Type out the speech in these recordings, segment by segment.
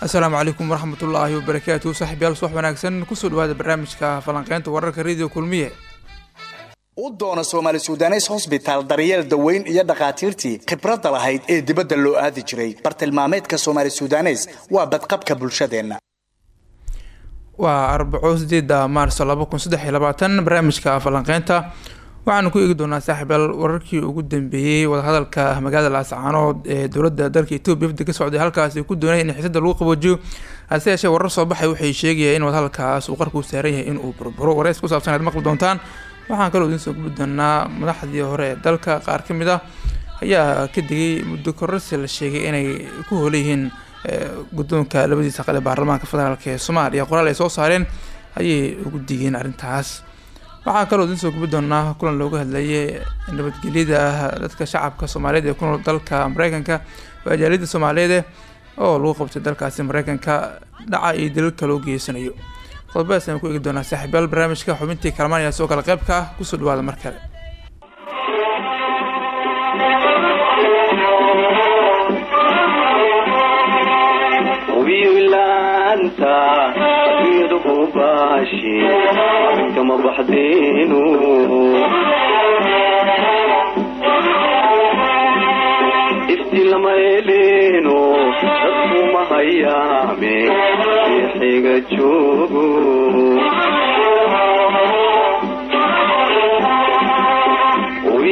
asalaamu calaykum waraxmatullaahi wabarakaatu saaxiibyaal subax wanaagsan ku soo dhawaada barnaamijka falanqeynta wararka radio kulmiye u doona soomaali sudanes hosbitaal daryeel daweyn iyo dhakhaatiirtii khibradda lahayd ee dibadda loo aadi jiray. Bartilmaameedka soomaali sudanes waa badqabka bulshadeenna. Waa arbaco sideeda maarso barnaamijka falanqeynta waxaanu ku eegi doonaa saaxiibyaal wararkii ugu dambeeyey wadahadalka magaalada laascaanood ee dowladda dalka etoobiya wafdi ka socday halkaasi ku doonay in xiisada lagu qaboojiyo. Hase yeeshee warar soo baxay waxay sheegayaan in wadahadalkaas uu qarku saaran yahay inuu burburo. Wareys ku saabsan maqli doontaan waxaan kaloo idiin soo gubi doonaa madaxdii hore ee dalka. Qaar ka mid ah ayaa ka digay muddo kororsi la sheegay inay ku holeyihiin guddoonka labadiisa qale baarlamaanka federaalk ee soomaaliya. Qoraal ay soo saareen ayay ugu digeen arrintaas. Waxaa kaloo idiin soo gubi doonaa kulan looga hadlayay nabadgelyada dadka shacabka soomaaliyeed ee ku nool dalka mareykanka oo ajaalida soomaaliyeed oo lagu qabtay dalkaasi mareykanka dhaca iyo dalalka loo geysanayo qodobadaas ayaan ku eegi doonaa saaxiibayaal barnaamijka xubintii kalamaan ayaa soo kala qaybka ah ku soo dhawaada mar kale eleeno dadkuma hayaame xiga joogo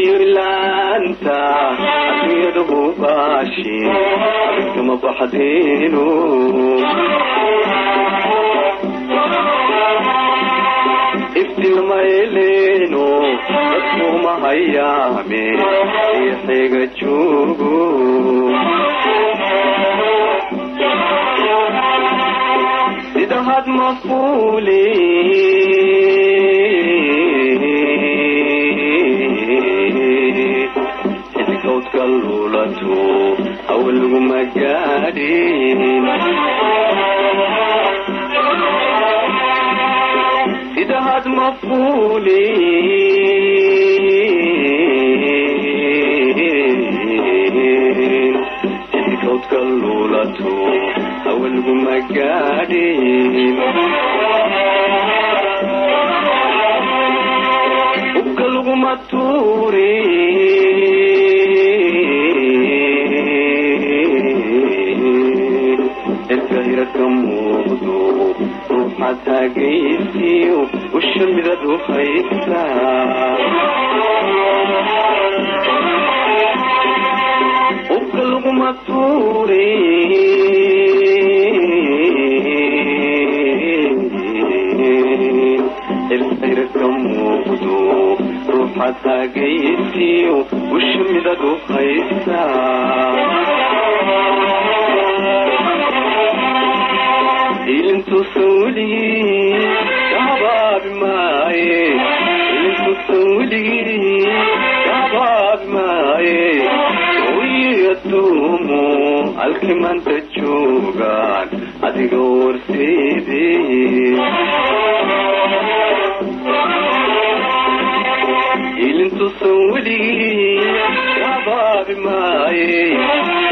wiilaanta adunyadu baashi kama baxdeenu iftilma dadkuma hayaame xiga joogo sida had mafuule xilgowdka luulato awalguma gaadhin sida had mafuule xilgowdka luulato awalguma gaadhin ubka laguma tuure cirka hirarka muuqdo ruuxaad haagaysiyo usha midad u haysaa ubka alkimanta joogaan adiga warseedee ilintu sawligii kahabaabi maaye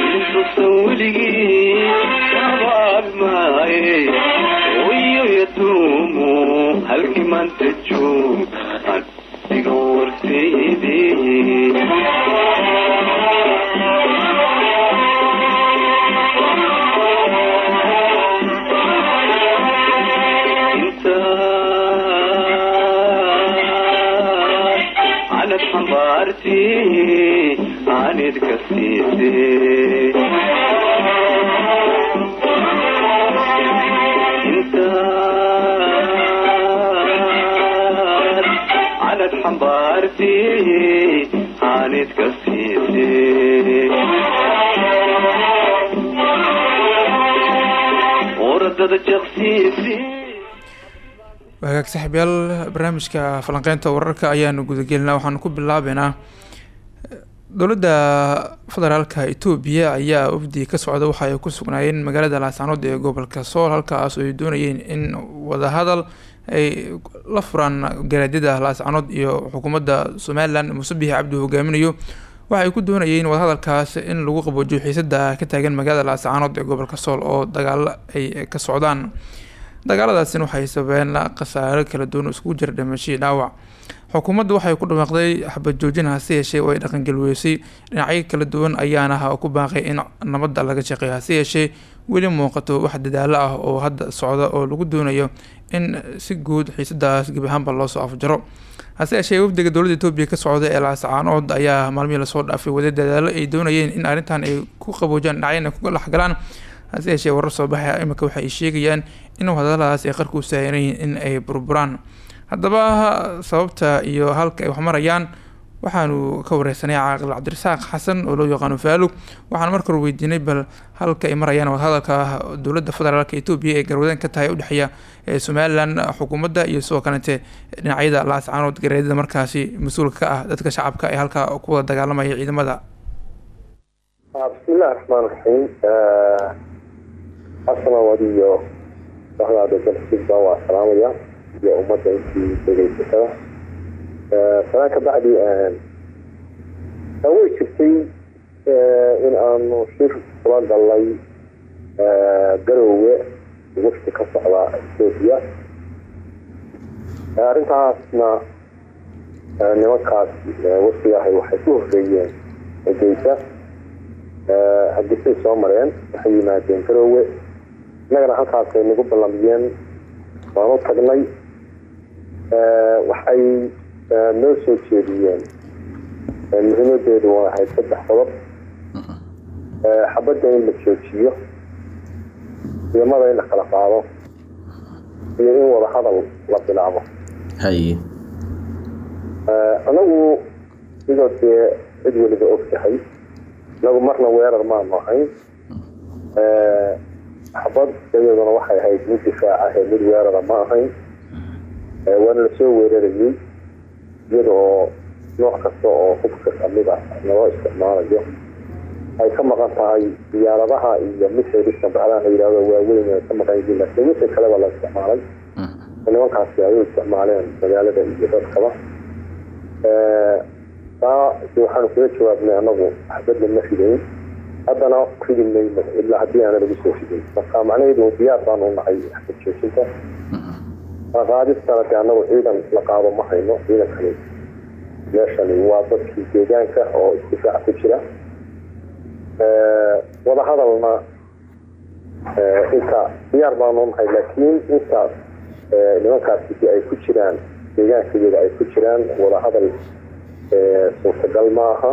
ilintu sawligii kahabaabi maaye wayo yaduumo halkii maanta dad xambaarti aanid karsiisead calad xambaarti aanid karsiise wagaag barnaamijka falanqeynta wararka ayaanu gudagelinaa waxaanu ku bilaabeynaa dowladda federaalka etoobiya ayaa wafdi ka socda waxa ay ku sugnaayeen magaalada laascanood ee gobolka sool halkaas ay doonayeen in wadahadal ay la furaan garaadyada laascanood iyo xukuumadda somalilan muuse biixi cabdi hogaaminayo waxay ku doonayeen wadahadalkaas in lagu qaboojiyo xiisada ka taagan magaalada laascanood ee gobolka sool oo dagaalo ay ka socdaan dagaaladaasina waxay sababeen khasaaro kala duwan oo iskugu jira dhimashadii dhaawac. Xukuumadda waxay ku dhawaaqday xabad joojin hase yeeshee oo ay dhaqangeli weysay. Dhinacyo kala duwan ayaana ku baaqay in nabadda laga shaqeeyo. Hase yeeshee weli muuqato wax dadaalo ah oo hadda socda oo lagu doonayo in si guud xiisadaas gebi ahaanba loosoo afjaro. Hase yeeshee wafdiga dowladda etoobiya ka socda ee laascaanood ayaa maalmihii la soo dhaafay. Wada dadaalo ay doonayeen in arrintan ay ku qaboojiyaan dhinacyana ku dhexgalaan hase yeeshee warar soo baxay imika waxay sheegayaan in hadaladaas ay qarku saaranayiin in ay burburaan. Haddaba sababta iyo halka ay wax marayaan waxaanu ka wareysanay caaqil cabdirasaaq xasan oo loo yaqaano faalug waxaan marka hore weydiinay bal halka ay marayaan wadahadalka dowladda federaalka etoobiya ee garwadeen ka tahay udhexeeya somalilan xukuumadda iyo sidoo kalete dhinacyada laascaanood gareedyada markaasi mas'uulka ka ah dadka shacabka ee halka ku dagaalamaya ciidamada. Bismillahi raxmaan raxiim asalaamad iyo bahdaada dalsigba waa salaamaya iyo ummadda intii dhegeysatada salaan ka bacdi way jirtay in aanu shir kula galnay garoowe wafti ka socda etoobiya arrintaasna nimankaas waftigahay waxay ku horreeyeen egeysa hargeysay soo mareen waxay yimaadeen garoowe innagana halkaasay nagu ballamiyeen. Waan u tagnay waxay noo soo jeediyeen. Muhiimadeedu waa ahayd saddex qodob xabadda in la joojiyo ciidamada in la kala qaado iyo in wada hadal la bilaabo. Haye anagu sidoo dee cid weliba og tahay inagu marna weerar maanu ahayn xabad iyaduna waxay ahayd mid difaac ah ee mid weerara ma ahayn. Waana la soo weerarayey iyada oo nooc kasta oo hubka kamida loo isticmaalayo ay ka maqan tahay diyaaradaha iyo misayliska baxdaha la yihahdo waaweyn ay ka maqan yihiin laakiin wixii kaleba la isticmaalay. Nimankaasi ay u isticmaaleen magaalada iyo dadkaba. Taa waxaanu kula jawaabnay anagu xabadna ma ridayn haddana ridi mayno ilaa haddii aana lagu soo ridin marka macnaheedu diyaar baanu nahay xabad joojinta. Qaadistana de anagu ciidan la qaado ma hayno ciidankani meeshani waa dadkii deegaanka oo isdifaac ku jira. Wadahadalna inta diyaar baanu nahay laakiin intaas nimankaasi ay ku jiraan deegaankayaga ay ku jiraan wadahadal suurtagal ma aha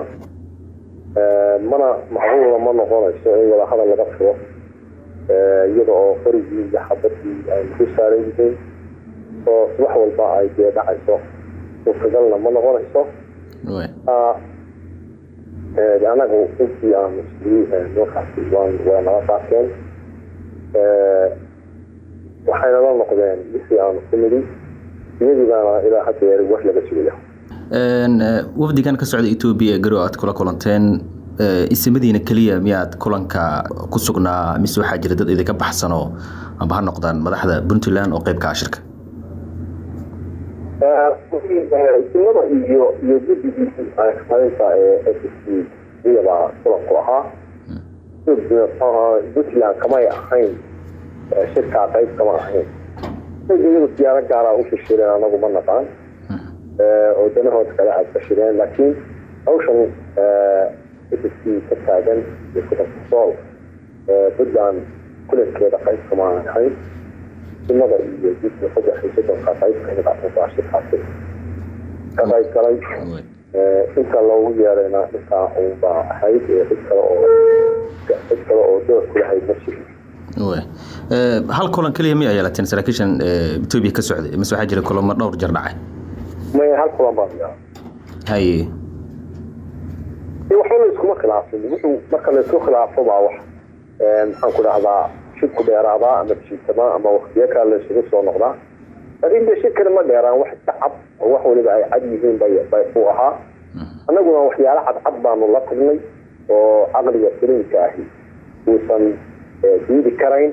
mana macquulna ma noqonayso in wadahadal laga furo iyada oo qorigii iyo xabadii ay ku saaran yihiin oo subax walba ay dee dhacayso suurtagalna ma noqonayso. Anagu intii aanu nimankaasi waa nala qaateen waxayna la noqdeen wixii aanu ku nidi iyadiibaana ilaa haddeer wax laga sugaya wafdigan ka socda etoobiya ee aad kula kulanteen. Isimadiina keliya miyaad kulanka ku sugnaa mise waxaa jira dad idinka baxsanoo amba ha noqdaan madaxda puntland oo qeybka ashirka isimada iyo iyo guddigii xalinta ee s iyabaa kulanku ahaa. Puntland kamay ahayn shirkaa qayb kama ahayn. Siyaaro gaara u shirshireen anagu ma naqaan oo danahooda kale aad fashireen laakiin hawshan s c ka taagan iyo kudanka sool puntland kulankeeda qayb kama ahayn simada iyo jidka saddex iyo soddonka qayb ka mid ah unbaa shirkaasi ka qayb galay inta loogu yeerayna intaa unbaa ahayd cid kale oo cid kale oo door ku lahayd ma jirin hal kulan keliya miyaa yeelateen saraakiishan etoobiya ka socday? Mise waxaa jira kulamo dhowr jeer dhacay maya hal kulan baan yaa haye waxba la iskuma khilaafin. Wuxuu marka la isku khilaafo baa wax maxaan ku dhahdaa shirku dheeraadaa ama jiitamaa ama waktiyo kale la isugu soo noqdaa laakiin de shirkani ma dheeraan wax iska cad oo wax waliba ay cad yihiin bay bay uu ahaa. Annaguna waxyaalo cadcad baanu la tagnay oo caqliga saliimka ahi uusan diidi karayn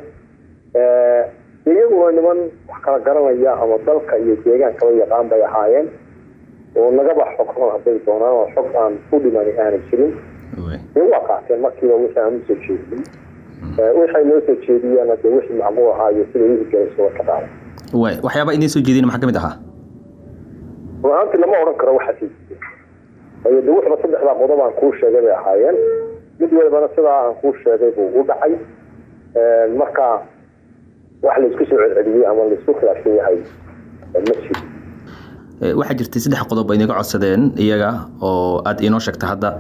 iyaguna niman wax kala garanaya ama dalka iyo deegaankaba yaqaan bay ahaayeen oo nagaba xogron hadday doonaan oo xog aan u dhimani aanay jirin. Waa qaateen markiiba wixii aan u soo jeediyey. Waxay noo soo jeediyeen de wixii macquul ahaa iyo sida ihi galaysuga ka way waxyaaba idiin soo jeedin maxaa ka mid ahaa? Run-aantii lama odhan karo waxaa sii jiray waayo de wuxuba saddexdaa qodob aan kuu sheegay bay ahaayeen. Mid walibana sidaa aan kuu sheegay buu u dhacay. Marka wax la isku soo celceliyey ama la isku khilaafsan yahay ma jiro waxaa jirtay saddex qodob ay inaga codsadeen iyaga oo aada inoo sheegta hadda.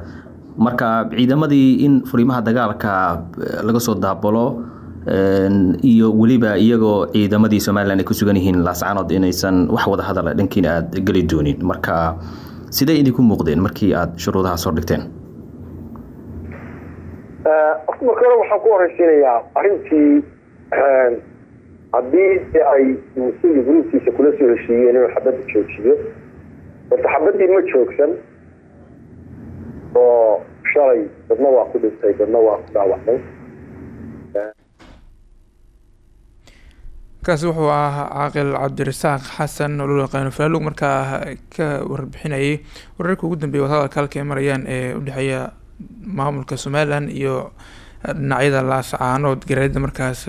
Marka ciidamadii in furimaha dagaalka laga soo daabalo iyo weliba iyagoo ciidamadii somalilan ay ku sugan yihiin laascanood inaysan wax wada hadala dhankiina aada geli doonin. Marka sidee idinku muuqdeen markii aada shuruudahaas hor dhigteen? Marka hore waxaan ku horeysiinayaa arrintii haddii ay musugi gruubkiisa kula soo heshiiyeen inuu xabadda joojiyo horta xabaddii ma joogsan oo shalay dadna waa ku dhintay dadna waa ku dhaawacmay. Kaasi wuxuu ahaa caaqil cabdirasaaq xasan yaqaano falaalug markaa ka warbixinayay wararka ugu dambeeya wadahadalka halka ay marayaan ee udhexeeya maamulka somalilan iyo dhinacyada laascaanood gareeda markaas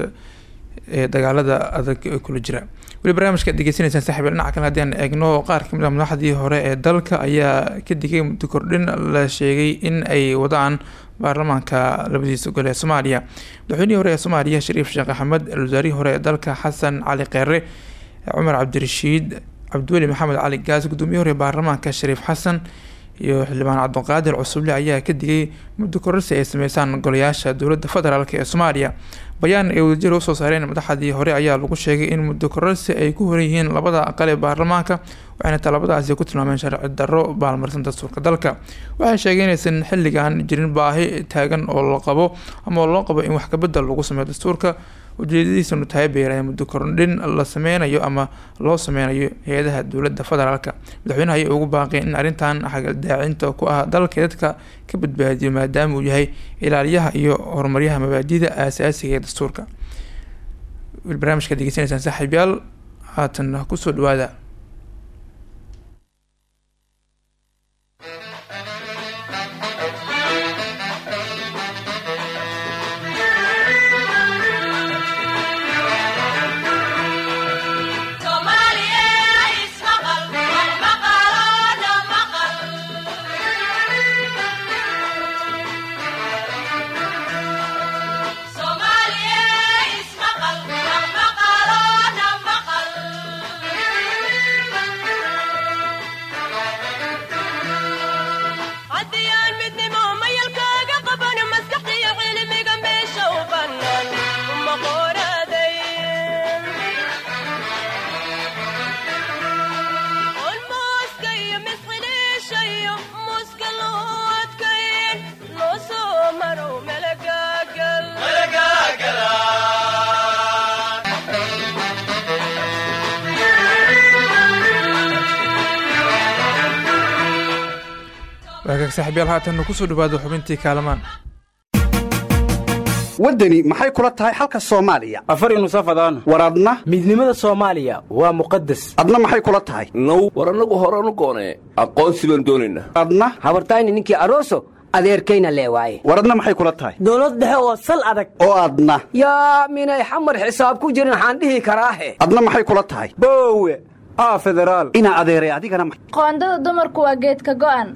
dagaalada adag kula jira. Weli barnaamijka degeysanaysaan saaxiib dhinaca kale haddii aan eegno qaar ka mid ah madaxdii hore ee dalka ayaa ka digay muddo kordhin la sheegay in ay wadaan baarlamaanka labadiisa gole ee soomaaliya. Madaxweynihii hore ee soomaaliya shariif sheekh axmed alwasaarihii hore ee dalka xasan cali kheyre cumar cabdirashiid cabdiweli maxamed cali gaas gudoomiyihii hore ee baarlamaanka shariif xasan iyo xildhibaan cabdiqaadir cusuble ayaa ka digay muddo kororsi ay sameysaan golayaasha dowladda federaalk ee soomaaliya bayaan ay wadajir u soo saareen madaxdii hore ayaa lagu sheegay in muddo kororsi ay ku horan yihiin labada aqal ee baarlamaanka waxayna talabadaasi ku tilmaameen sharci darro baalmarsan dastuurka dalka. Waxay sheegeen inaysan xilligan jirin baahi taagan oo la qabo ama loo qabo in wax kabedel lagu sameeyo dastuurka ujeedadiisanu tahay beeraya muddo kordhin la sameynayo ama loo sameynayo hay'adaha dowladda federaalka. Madaxweynaha ayay ugu baaqeen in arrintan xagaldaacinta ku ah dalka dadka ka badbaadiyo maadaama uu yahay ilaaliyaha iyo horumaryaha mabaadida aasaasiga ee dastuurka. Barnaamijka degeysanaysaan saaxiibyaal haatan ku soo dhawaada waagaag saaxiibyaal haatan ku soo dhawaado xubintii kaalamaan. Waddani maxay kula tahay xalka soomaaliya? Afar nusafadaan war adna? Midnimada soomaaliya waa muqadas adna maxay kula tahay? Now war annagu horanu goonee aqoonsi baan doonaynaa adna? Habartayni ninkii aroso adeerkayna lee waaye. War adna maxay kula tahay? Dowlad dhexe oo sal adag. Oo adna. Yaa minay xamar xisaab ku jirin waxaan dhihi karaahe. Adna maxay kula tahay? Boowe aa federaal inaa adeeray adigana qoondada dumarku waa geedka go'an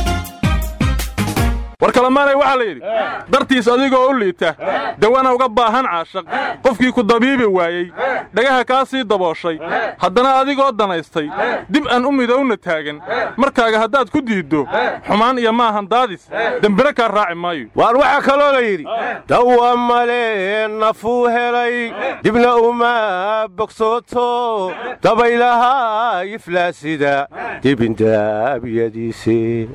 war kalemaanay waxaa la yidhi dartiis adigoo u liita dawana uga baahan caashaq qofkii ku dabiibi waayey dhagaha kaa sii dabooshay haddana adigoo danaystay dib aan u midowna taagan markaaga haddaad ku diiddo xumaan iyo maahan daadis dembina kaa raaci maayo. Waar waxaa kaloo la yidhi dawa male nafuu helay dibna uma bogsooto dabaylaha iflaasida dibindaabiyadiisi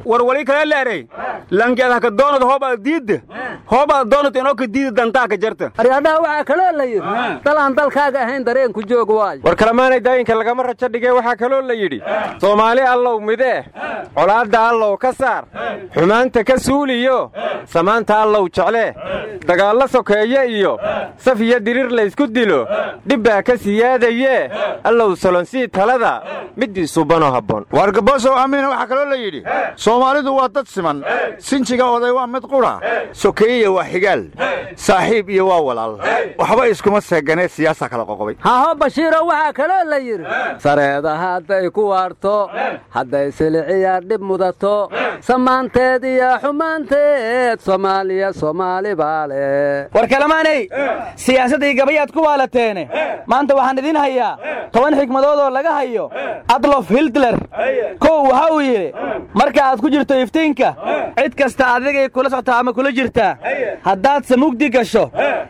war wali kale leeray langeedha ka doonad hoobaad diidda hoobaad doonad inoo ka diida dantaa ka jarta. Aryadhaha waxaa kaloo la yidhi dal aan dalkaaga ahayn dareenku joog waayo war kalemaanay daayinka lagama rajo dhigee waxaa kaloo la yidhi soomaali allow midee colaadda allow ka saar xumaanta ka suuliyo samaanta allow jeclee dagaallo sokeeye iyo saf iyo dirir laysku dilo dhibbaa ka siyaadayee allow solonsii talada middii subanoo habboon. Waar gaboosow amiina waxaa kaloo la yidhi soomaalidu waa dad siman sinjiga oday waa mid qudha sokeeyiya waa xigaal. Saaxiib iyo waa walaal. Waxba iskuma seeganee siyaasa kala qoqobay. Haho bashiiro waxaa kaloo la yidhi. Sareeda hadday ku waarto hadday siliciya dhib mudato samaanteed iyo xumaanteed soomaaliya soomaali baa leh war kalamaanay siyaasaddii gabayaad ku waalateene. Maanta waxaan idiin hayaa toban xikmadood oo laga hayo adlof hildler kow waxa uu yidhi marka aad ku jirto iftiinka cid kasta adigay kula soctaa ama kula jirtaa haddaadse mugdi gasho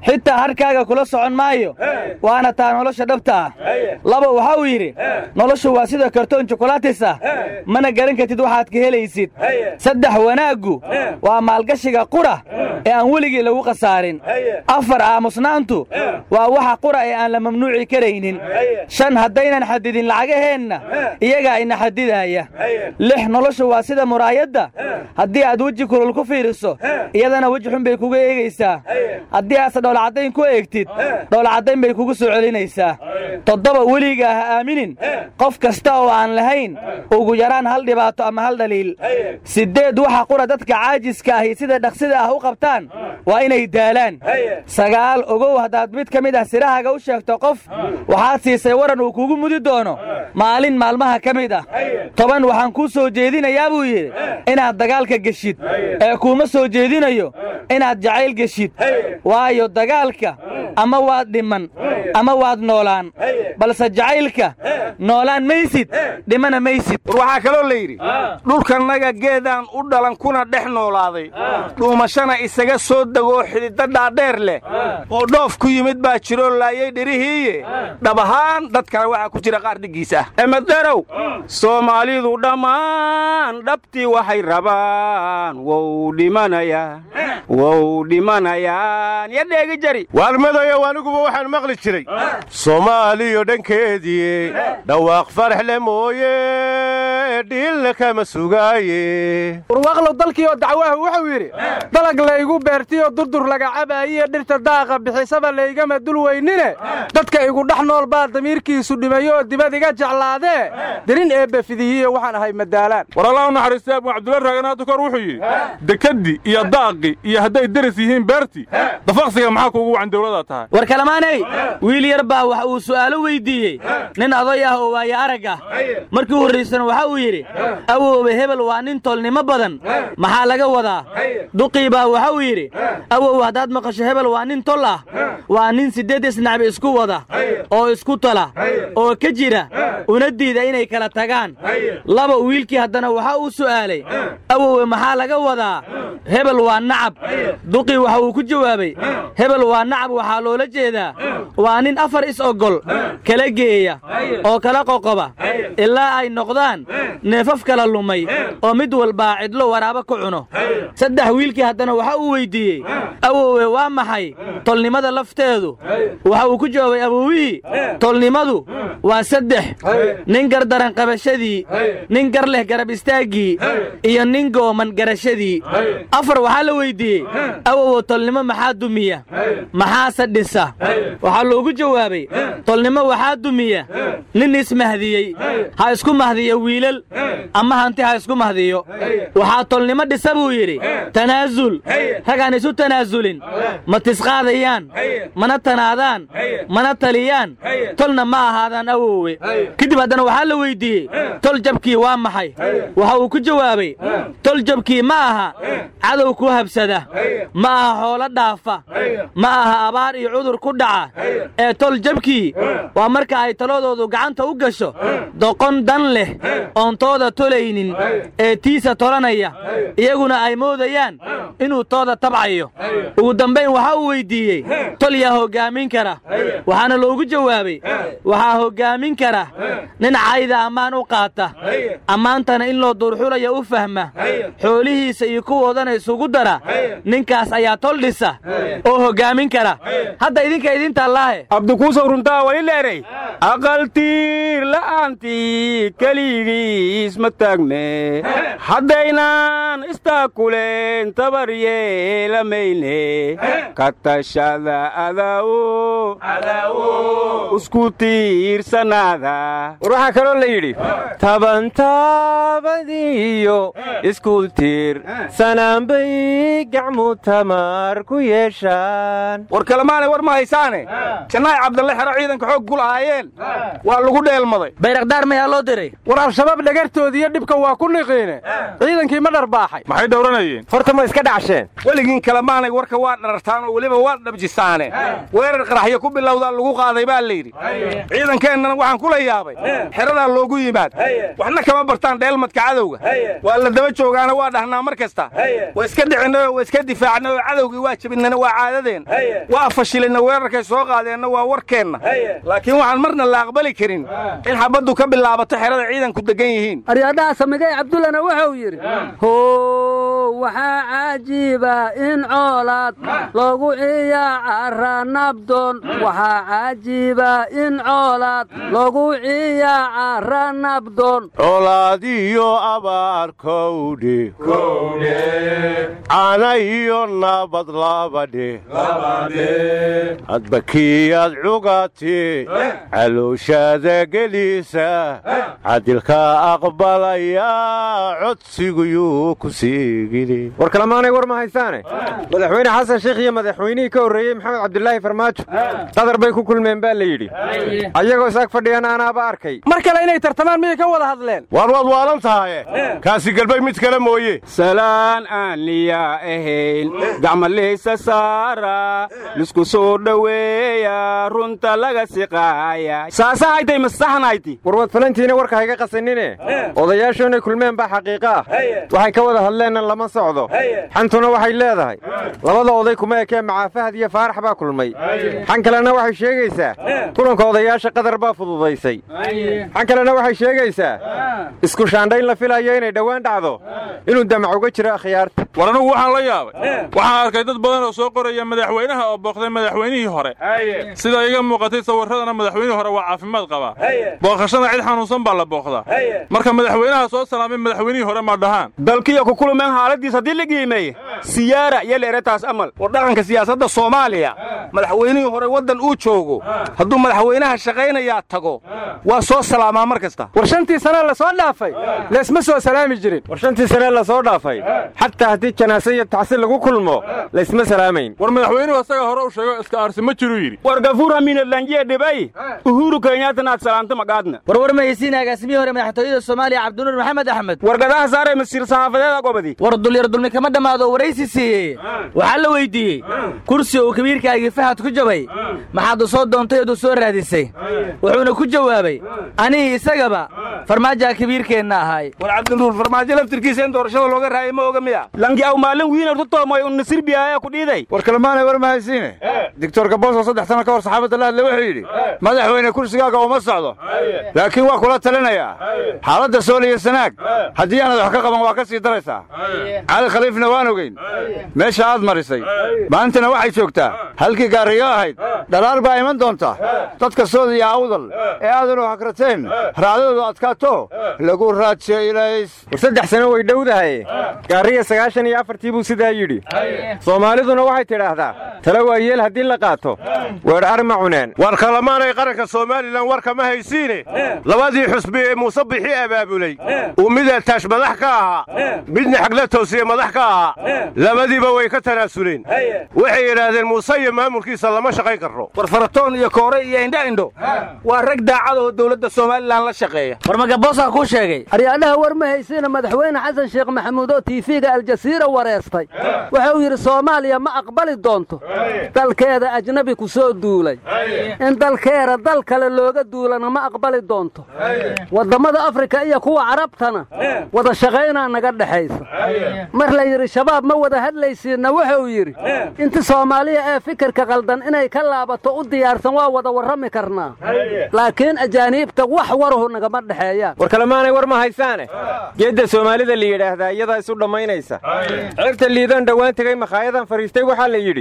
xitaa harkaaga kula socon maayo. Waana taa nolosha dhabta ah. Laba waxa uu yidhi noloshu waa sida kartoon jukulaatis ah mana garan kartid waxaad ka helaysid. Saddex wanaaggu waa maalgashiga qura ee aan weligii lagu khasaarin. Afar aamusnaantu waa waxa qura ee aan la mamnuuci karaynin. Shan haddaynan xadidin lacagaheenna iyagaa ina xadidaaya lix noloshu waa sida muraayadda. Haddii aad weji kulul ku fiiriso iyadana weji xun bay kuga eegaysaa dhowlacaddayn ku eegtid dhowlacaddayn bay kugu soo celinaysaa. Toddoba weligaa ha aaminin. Qof kasta oo aan lahayn ugu yaraan hal dhibaato ama hal dhaliil siddeed waxa qura dadka caajiska ahi sida dhaqsida ah u qabtaan waa inay daalaan. Sagaal ogow haddaad mid ka mid ah sirahaaga u sheegto qof waxaad siisay waran uu kugu mudi doono. Maalin maalmaha ka mid ah. Toban waxaan kuu soo jeedinayaa buu yidhi inaad dagaalka geshid. Ee kuuma soo jeedinayo inaad jacayl geshid. Waayo dagaalka ama waad dhiman ama waad noolaan. Balse jacaylka noolaan maysid dhimana maysid. War waxaa kaloo la yidhi dhulkannaga geedaan u dhalan kuna dhex noolaaday. Dhuumashana isaga soo degoo xididda dhaadheer leh. Oo dhoof ku yimid baa jiroo laayay dhirihiiye dhab ahaan dadkana waxaa ku jira qaar dhiggiis ah emaddarow soomaalidu dhammaan dhabtii waxay rabaan wow dhimanayaan wow dhimanayaan dheegi jari. Waalmadayo aniguba waxaan maqli jiray. Soomaaliyo dhankeedii dhawaaq faraxle mooye dhiilna kama sugaaye. Warwaaqlow dalkii oo dacwaha wuxuu yidhi dalag laygu beertiyoo durdur laga cabaayiyo dhirta daaqa bixisaba laygama dul weynine. Dadka igu dhex nool baa damiirkiisu dhimayoo dibad iga jeclaadee dirin eebbe fidiyiyo waxaan ahay madaalaan. War allah u naxariistay abu cabdulla dukor wuxuu yidhi dekeddii iyo daaqi iyo hadday deris yihiin beertii dafaqsiga maxaa kuugu wacan dawladaa tahay? War kalamaanay wiil yar baa waxa uu su'aalo weyddiiyey nin oday ah oo waaye arag ah markii horraysana waxa uu yidhi awowba hebel waa nin tolnimo badan. Maxaa laga wadaa? Duqii baa waxa uu yidhi awow haddaad maqasho hebel waa nin tol ah. Waa nin siddeed isnacbi isku wada oo isku tola oo ka jira. Una diida inay kala tagaan. Laba wiilkii haddana waxa uu su'aalay awowe maxaa laga wadaa? Hebel waa nacab. Duqii waxa uu ku jawaabay hebel waa nacab waxaa loola jeedaa waa nin afar is ogol kala geeya oo kala qoqoba ilaa ay noqdaan neefaf kala lumay oo mid walbaa cidlo waraabo ku cuno. Saddex wiilkii haddana waxa uu weyddiiyey awowe waa maxay? Tolnimada lafteedu. Waxa uu ku jawaabay awowihii tolnimadu waa saddex. Nin gardaran qabashadii nin gar leh garab istaaggii iyo nin gooman garashadii. Afar waxaa la weyddiiyey awowo tolnimo maxaa dumiya maxaase dhisa? Waxaa loogu jawaabay tolnimo waxaa dumiya. Nin ismahdiyey ha isku mahdiya wiilal. Ama hanti ha isku mahdiyo. Waxaa tolnimo dhisa buu yidhi tanaasul ragaan isu tanaasulin ma tisqaadayaan. Mana tanaadaan. Mana taliyaan. Tolna ma ahaadaan awowe kadib haddana waxaa la weyddiiyey tol jabkii waa maxay? Waxa uu ku jawaabay tol jabkii ma aha. Cadow ku habsada. Ma aha xoolo dhaafa ma aha abaar iyo cudur ku dhaca ee tol jabkii. Waa marka ay taladoodu gacanta u gasho doqon dan leh oon tooda tolaynin ee tiisa tolanaya iyaguna ay moodayaan inuu tooda tabcayo. Ugu dambayn waxa uu weyddiiyey tol yaa hoggaamin kara. Waxaana loogu jawaabay waxaa hoggaamin kara nin cayda ammaan u qaata. Ammaantana in loo duurxulaya u fahma. Xoolihiisa iyo kuwoodana isugu dara ninkaas ayaa tol dhisa oo hoggaamin kara. Hadda idinka idintallaahe abdikuusow runtaa wali leeray. Aqaltiir la'aantii keligiis ma taagme haddaynan istaakuleen tabar yeelamayne ka tashada adawo isku tiirsanaada war waxaa kaloo la yidhi tabantaabadiyo isku tiir sanaanbay gacmu tamar ku yeeshaan war kalemaanay war ma haysaane. Jannaay cabdalle xero ciidanka xoog gul ahaayeen. Waa lagu dheelmaday. Bayrakdaar mayaa loo diray? War al-shabaab dhagartoodii iyo dhibka waa ku niqiine. Ciidankii ma dharbaaxay. Maxay dhowranayeen? Horta ma iska dhacsheen. Weligiin kalemaanay warka waa dharartaan oo weliba waa dhabjisaane. Weerar qaraxyo ku bilowdaa lagu qaaday baa layidhi ciidankeennana waxaan kula yaabay. Xeradaa loogu yimaad. Waxna kama bartaan dheelmadka cadowga. Waa la daba joogaana waa dhahnaa mar kasta. Waa iska dhicinay oo waa iska difaacnay oo cadowgii waa jabinana waa caadadeen waa fashilayna weerarkay soo qaadeenna waa warkeenna. Laakiin waxaan marna la aqbali karin in xabaddu ka bilaabato xerada ciidanku degan yihiin. Aryadhaha samigay cabdullana wuxuu yidhi how waxaa caajiiba in coolaad loogu ciyaacara nabdoon. Waxaa caajiiba in coolaad loogu ciyaacara nabdoon. Colaadiyo abaar kowdhe. Cana iyo nabad labadhe hadba kiyaad cugati calooshaada gelisa. Cadilka aqbalaya codsiguyuu ku siigili war kalemaanay war ma haysaane? Madaxweyne xasan sheikh iyo madaxweynihii ka horreeyey maxamed cabdulaahi farmaajo. Qadar bay ku kulmeen baa la yidhi. Ayagoo isaag fadhiyana anaaba arkay. Mar kale inay tartamaan miyay ka wada hadleen? Waar waad waalan tahaye kaasi galbay mid kale mooye. Salaan aan liyaa ahayn gacmalaysa saara lisku soo dhoweeya runta laga siqaaya. Saasahaytay masaxnayti war waad falantiina warka hayga qasanine odayaashu inay kulmeen baa xaqiiqo ah waxay ka wada hadleenna lama socdo. Xantuna waxay leedahay. Labada oday kuma ekee macaafahad iyo faarax baa kulmay. Xan kalena waxay sheegaysaa. Kulanka odayaasha qadar baa fududaysay. Xan kalena waxay sheegaysaa. Isku shaandhayn la filayo inay dhowaan dhacdo. Inuu damac uga jiro akhyaarta. War anugu waxaan la yaabay. Waxaan arkay dad badan oo soo qoraya madaxweynaha oo booqday madaxweynihii hore. Sida iga muuqatay sawirradana madaxweynihii hore waa caafimaad qabaa booqashada cid xanuunsan baa la booqdaa. Marka madaxweynaha soo salaamay madaxweynihii hore ma dhahaan. Dalkiyo ku kulmeen xaaladiis haddii la qiimeeye siyaara iyo leeretaas amal. War dhaqanka siyaasadda soomaaliya. Madaxweynihii hore waddan uu joogo. Hadduu madaxweynaha shaqaynayaa tago. Waa soo salaamaa mar kasta. War shantii sane la soo dhaafay. Laysma soo salaami jirin. War shantii sane la soo dhaafay. Xataa haddii janaase iyo tacsi lagu kulmo laysma salaamayn. War madaxweynuhu asaga hore u sheego iska aarsi ma jiruu yidhi. War gafuura miinadlanjiya dhibay uhuru kenyaatan aad salaanto magaadna war war mahaysiin agaasimihii hore madaxtooyada soomaaliya cabdinuur maxamed axmed. War gadaha saaray masiir saxaafadeeda gobadi. War dulyar dulmi kama dhammaado waraysi siiyey. Waxaa la weyddiiyey kursi uu kabiirkaagii fahad ku jabay. Maxaad u soo doontay ood u soo raadisay. Wuxuuna ku jawaabay anihii isagaba farmaajaa kabiirkeenna ahaay war cabdinuur farmaajo laftirkiisa in doorashada looga raayay ma oga miya? Langi aw maalin wiinar tutoomoy un nasir biyaaya dhiiday war mahaysiine doctor gaboos oo saddex sano ka hor saxaabadda la hadle wuxuu yidhi madaxweyne kursigaaga uma socdo. Laakiin waa kula talinayaa. Xaaladda sool iyo sanaag. Haddii aanad wax ka qaban waa ka sii daraysaa. Cali khaliifna waan ogeyn. Meesha aad marisay. Maantana waxay joogtaa. Halkii gaariyo ahayd. Dhalaal baa iman doonta. Dadka sood iyo awdal. Ee aadan u hakrateen raadadoodu adkaato. Lagu raadjaylays war saddex sano way dhowdahay. Gaariya sagaashan iyo afartii buu sidaa yidhi. Soomaaliduna waxay tidhaahdaa tala waa yeel haddii la qaato. Weer arma cuneen. War kalamaanay qaranka somalilan warka ma haysiine. Labadii xusbi ee muuse bixi abaabulay. Uu mid altaash madax ka ahaa. Midna xagla toosiye madax ka ahaa. Labadiiba way ka tanaasuleen. Waxay yidhaahdeen muuse iyo maamulkiisa lama shaqayn karro. War faratoon iyo koore iyo indha indho. Waa rag daacad oo dowladda somalilan la shaqeeya. War magaboosaa kuu sheegay? Aryaadhaha war ma haysiina madaxweyne xasan sheekh maxamuud oo tiifiga aljasiira wareestay wuxuu yidhi soomaaliya ma aqbali doonto. Dalkeeda ajnabi ku soo duulay. In dalkeeda dal kale looga duulana ma aqbali doonto. Waddammada afrika iyo kuwa carabtana wada shaqaynaa naga dhexaysa. Mar la yidhi shabaab ma wada hadlaysiinna wuxuu yidhi. Inti soomaaliya ee fikirka qaldan inay ka laabato u diyaarsan waa wada warrami karnaa. Laakiin ajaaniibta wax waruhu nagama dhexeeyaan war kalemaanay war ma haysaane? Geedda soomaalida la yidhaahdaa iyadaa isu dhammaynaysa. Ceebta liidaan dhowaan tegay makhaayadaan fadhiistay waxaa la yidhi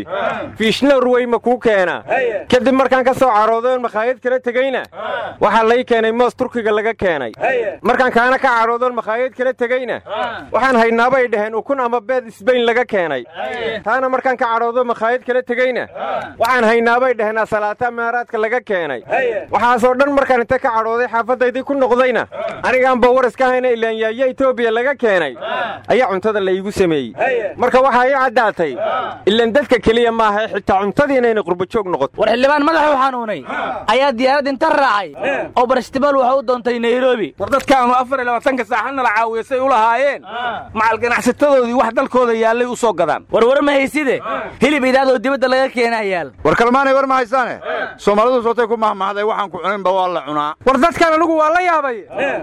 fiishnawr wey ma kuu keenaa? Kadib markaan ka soo caroodoon makhaayad kala tegeyna waxaa lay keenay moos turkiga laga keenay. Markaan kaana ka caroodoon makhaayad kala tegeyna waxaan haynaabay dhaheen ukun ama beed isbayn laga keenay. Taana markaan ka cadhoodo makhaayad kala tegeyna waxaan haynaabay dhaheen asalaata meeraadka laga keenay. Waxaasoo dhan markaan inta ka cadhooday xaafaddaydii ku noqdayna? Anigaanba war iska hayna ilaanyaaya etoobiya laga keenay. Ayaa cuntada la sameeyey. Marka waxaa ii caddaatay ilan dadka keliya maaha xitaa cuntadii inayna qurbajoog noqoto. War xildhibaan madaxuu xanuunay ayaa diyaarad inta raacay. Oo barashtimaal waxa u doontay nairobi. War dadkaanu afar iyo labaatanka saaxadna la caawiyasay u lahaayeen. Macal ganacsatadoodii wax dalkooda yaallay u soo gadaan. War war ma hayside? Hilib idaadoo dibadda laga keenaa yaal. War kalmaanay war ma haysaane soomaalidu sootay ku mahmahday waxaan ku cuninba waa la cunaa. War dadkan anigu waa la yaabay.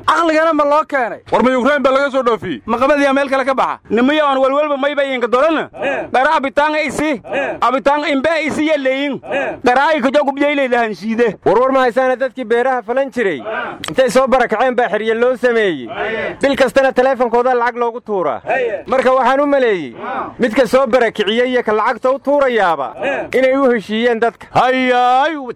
Caqligana ma loo keenay. War ma yukrain baa laga soo dhoofiyey? Maqabadiyaa meel kale ka baxa? Nimayo aan welwelba maybayinka dolana dara abitaanga isi abitaanga imbe isi yaleyin daraayi kajogubyaylay lahanshiide warwar ma haysaana dadkii beeraha falan jiray. Intay soo barakaceen baa xerye loo sameeyey. Bil kastana teleefonkooda lacag loogu tuuraa. Marka waxaan u maleeyey midka soo barakiciyey iyo ka lacagta u tuurayaaba inay u heshiiyeen dadka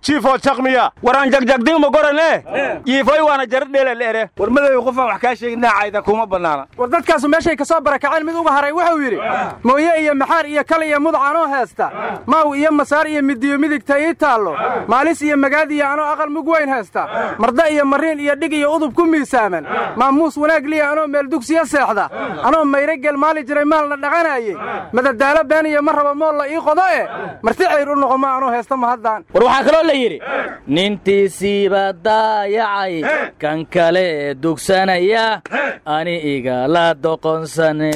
jiifoo jaqmiya waraan jagjagdingma gorane? Jiifoy waana jaradheelaleere war madow qofaan wax kaa sheegin dhinacayda kuma bannaana. War dadkaasu meeshay ka soo barakaceen mid uga haray wuxuu yidhi mooye iyo maxaar iyo kal iyo mudac anoo heesta maaw iyo masaar iyo midiyo midigta ii taallo. Maalis iyo magaad iyo anoo aqal mug weyn heesta marda iyo mariin iyo dhig iyo udub ku miisaaman. Maamuus wanaag liya anoo meel dugsiya seexda. Anoo mayre gel maali jiray maalna dhaqanaayey. Madadaalo been iyo ma raba mool la ii qodo e marti cayr u noqo ma anoo heesta ma haddaan war waxaa kaloo la yidhi nintiisiiba daayacay. Kan kale dugsanaya. Ani igala doqonsane.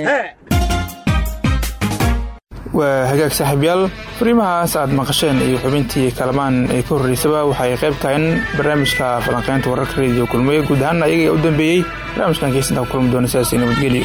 Waa hagaag saaxiibyaal fariimahaas aad maqasheen iyo xubintii kalamaan ee ka horreysaba waxay qayb tahayn barnaamijka falanqaynta wararka rediyo kulmiye. Guud ahaan ayaga u dambeeyey barnaamijkan keysantaa ku kulmi doona sidaas nabadgelyo